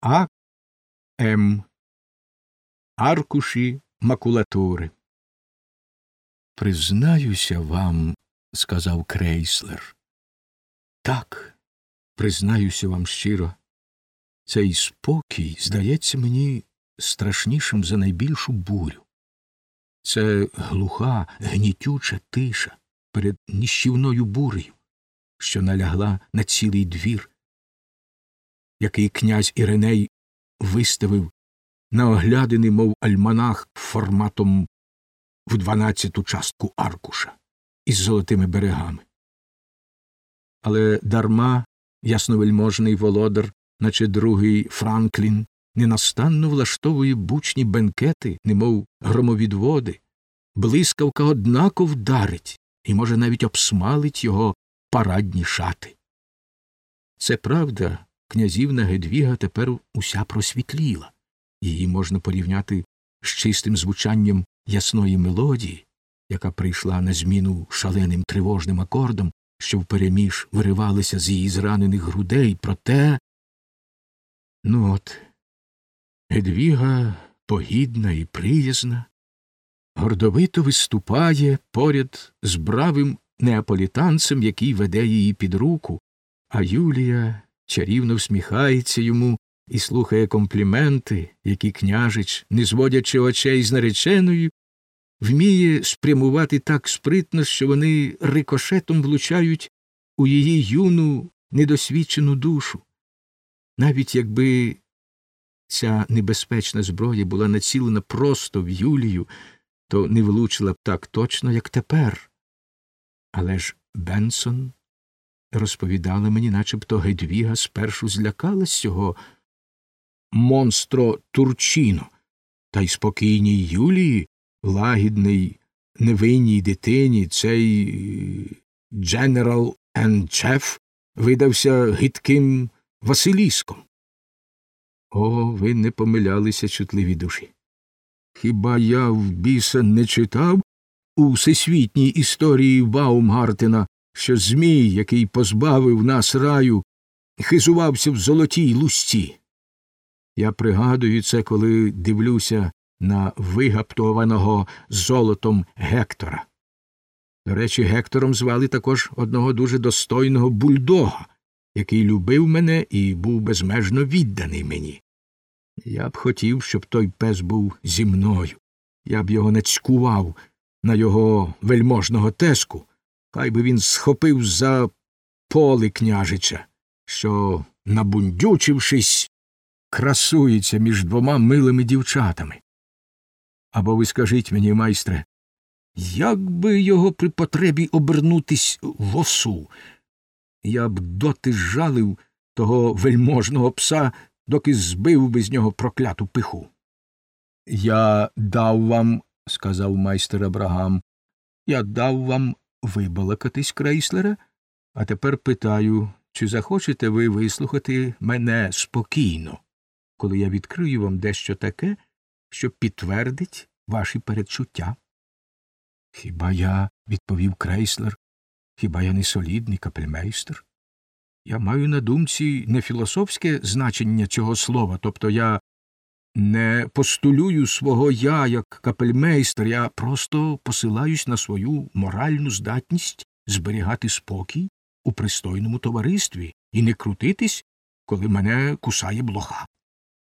А. М. Аркуші макулатури. Признаюся вам, сказав крейслер. Так, признаюся вам щиро. Цей спокій здається мені страшнішим за найбільшу бурю. Це глуха, гнітюча тиша перед ніщівною бурею, що налягла на цілий двір, який князь Іриней виставив на оглядини, мов альманах форматом в дванадцяту частку аркуша із золотими берегами. Але дарма ясновельможний володар, наче другий Франклін, ненастанно влаштовує бучні бенкети, немов громовідводи, блискавка однако вдарить і, може, навіть обсмалить його парадні шати. Це правда, князівна Гедвіга тепер уся просвітліла, її можна порівняти з чистим звучанням ясної мелодії, яка прийшла на зміну шаленим тривожним акордом, що впереміж виривалися з її зранених грудей, проте. Ну от, Гедвіга погідна і приязна, гордовито виступає поряд з бравим неаполітанцем, який веде її під руку, а Юлія чарівно всміхається йому і слухає компліменти, які княжич, не зводячи очей з нареченою, вміє спрямувати так спритно, що вони рикошетом влучають у її юну недосвідчену душу. Навіть якби ця небезпечна зброя була націлена просто в Юлію, то не влучила б так точно, як тепер. Але ж Бенсон розповідала мені, начебто Гедвіга спершу злякалась цього монстро Турчіно, та й спокійній Юлії, лагідний, невинній дитині, цей Дженерал Енчеф видався гидким Василіском. О, ви не помилялися чутливі душі. Хіба я в біса не читав у всесвітній історії Баумгартена, що Змій, який позбавив нас раю, хизувався в золотій лусті? Я пригадую це, коли дивлюся на вигаптованого золотом Гектора. До речі, Гектором звали також одного дуже достойного бульдога, який любив мене і був безмежно відданий мені. Я б хотів, щоб той пес був зі мною. Я б його не цькував на його вельможного теску, хай би він схопив за поли княжича, що, набундючившись, красується між двома милими дівчатами. Або ви скажіть мені, майстре, як би його при потребі обернутись в осу? Я б доти жалив того вельможного пса, доки збив би з нього прокляту пиху. Я дав вам, сказав майстер Абрагам, я дав вам вибалакатись крейслера, а тепер питаю, чи захочете ви вислухати мене спокійно, коли я відкрию вам дещо таке, що підтвердить ваші передчуття? Хіба я, відповів крейслер, хіба я не солідний капельмейстер? Я маю на думці не філософське значення цього слова, тобто я не постулюю свого я як капельмейстер, я просто посилаюсь на свою моральну здатність зберігати спокій у пристойному товаристві і не крутитись, коли мене кусає блоха.